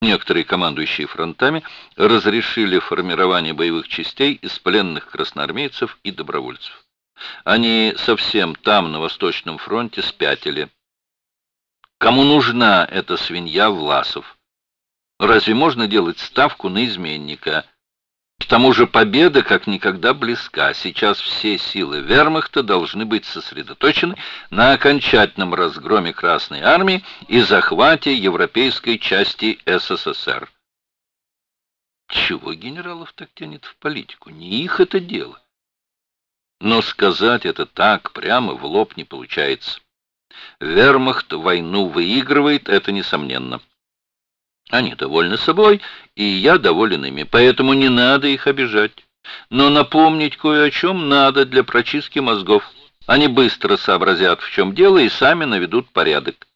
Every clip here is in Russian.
Некоторые командующие фронтами разрешили формирование боевых частей из пленных красноармейцев и добровольцев. Они совсем там, на Восточном фронте, спятили. Кому нужна эта свинья Власов? Разве можно делать ставку на изменника? К тому же победа как никогда близка. Сейчас все силы вермахта должны быть сосредоточены на окончательном разгроме Красной Армии и захвате европейской части СССР. Чего генералов так тянет в политику? Не их это дело. Но сказать это так прямо в лоб не получается. Вермахт войну выигрывает, это несомненно. Они довольны собой, и я доволен ими, поэтому не надо их обижать. Но напомнить кое о чем надо для прочистки мозгов. Они быстро сообразят, в чем дело, и сами наведут порядок.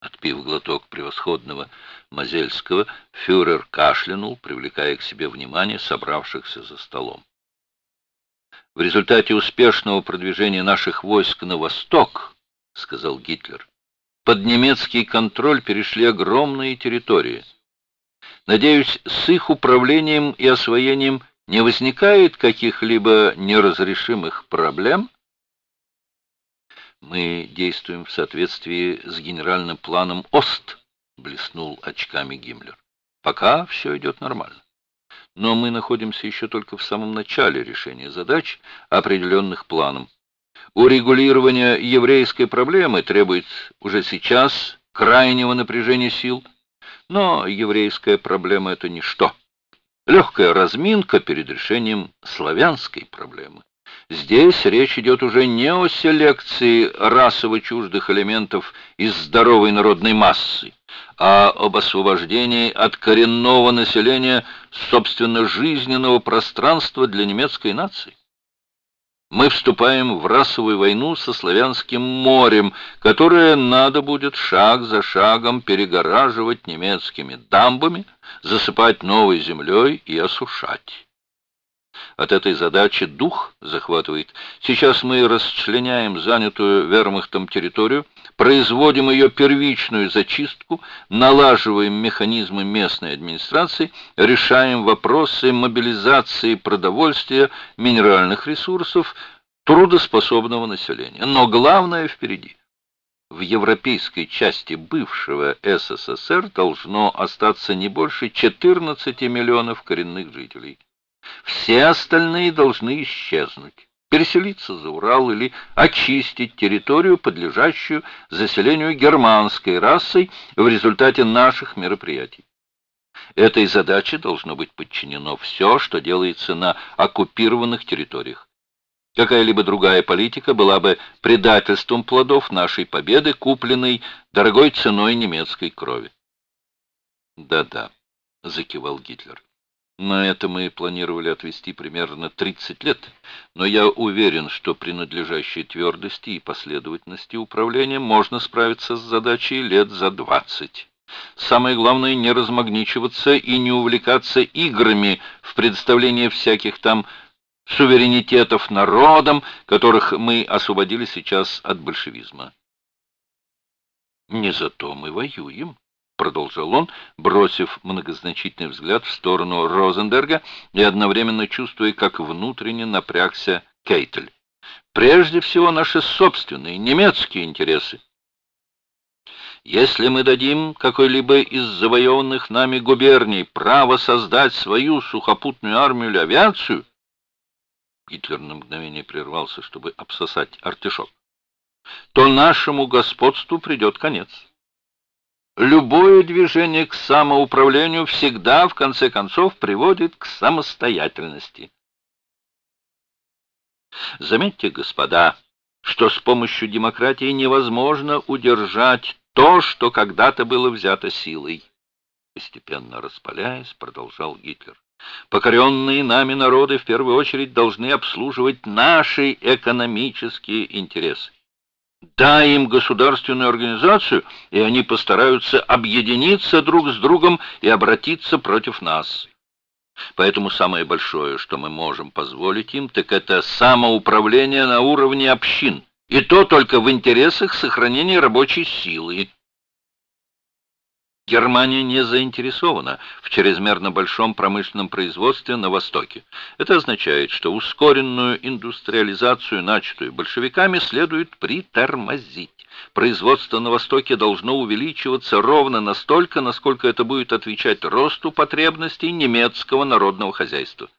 Отпив глоток превосходного Мазельского, фюрер кашлянул, привлекая к себе внимание собравшихся за столом. В результате успешного продвижения наших войск на восток, сказал Гитлер, под немецкий контроль перешли огромные территории. Надеюсь, с их управлением и освоением не возникает каких-либо неразрешимых проблем? Мы действуем в соответствии с генеральным планом ОСТ, блеснул очками Гиммлер. Пока все идет нормально. Но мы находимся еще только в самом начале решения задач, определенных планом. Урегулирование еврейской проблемы требует уже сейчас крайнего напряжения сил. Но еврейская проблема — это ничто. Легкая разминка перед решением славянской проблемы. Здесь речь идет уже не о селекции расово чуждых элементов из здоровой народной массы, а об освобождении от коренного населения собственно жизненного пространства для немецкой нации. Мы вступаем в расовую войну со славянским морем, которое надо будет шаг за шагом перегораживать немецкими дамбами, засыпать новой землей и осушать. От этой задачи дух захватывает. Сейчас мы расчленяем занятую вермахтом территорию, производим ее первичную зачистку, налаживаем механизмы местной администрации, решаем вопросы мобилизации продовольствия, минеральных ресурсов, трудоспособного населения. Но главное впереди. В европейской части бывшего СССР должно остаться не больше 14 миллионов коренных жителей. Все остальные должны исчезнуть, переселиться за Урал или очистить территорию, подлежащую заселению германской расой в результате наших мероприятий. Этой задаче должно быть подчинено все, что делается на оккупированных территориях. Какая-либо другая политика была бы предательством плодов нашей победы, купленной дорогой ценой немецкой крови. «Да-да», — закивал Гитлер. На это мы планировали отвести примерно 30 лет, но я уверен, что при надлежащей твердости и последовательности управления можно справиться с задачей лет за 20. Самое главное не размагничиваться и не увлекаться играми в представлении всяких там суверенитетов народам, которых мы освободили сейчас от большевизма. Не за то мы воюем. — продолжал он, бросив многозначительный взгляд в сторону Розенберга и одновременно чувствуя, как внутренне напрягся Кейтель. «Прежде всего наши собственные немецкие интересы. Если мы дадим какой-либо из завоеванных нами губерний право создать свою сухопутную армию или авиацию, Гитлер на мгновение прервался, чтобы обсосать артишок, то нашему господству придет конец. Любое движение к самоуправлению всегда, в конце концов, приводит к самостоятельности. Заметьте, господа, что с помощью демократии невозможно удержать то, что когда-то было взято силой. Постепенно распаляясь, продолжал Гитлер. Покоренные нами народы в первую очередь должны обслуживать наши экономические интересы. Дай им государственную организацию, и они постараются объединиться друг с другом и обратиться против нас. Поэтому самое большое, что мы можем позволить им, так это самоуправление на уровне общин, и то только в интересах сохранения рабочей силы. Германия не заинтересована в чрезмерно большом промышленном производстве на Востоке. Это означает, что ускоренную индустриализацию, начатую большевиками, следует притормозить. Производство на Востоке должно увеличиваться ровно настолько, насколько это будет отвечать росту потребностей немецкого народного хозяйства.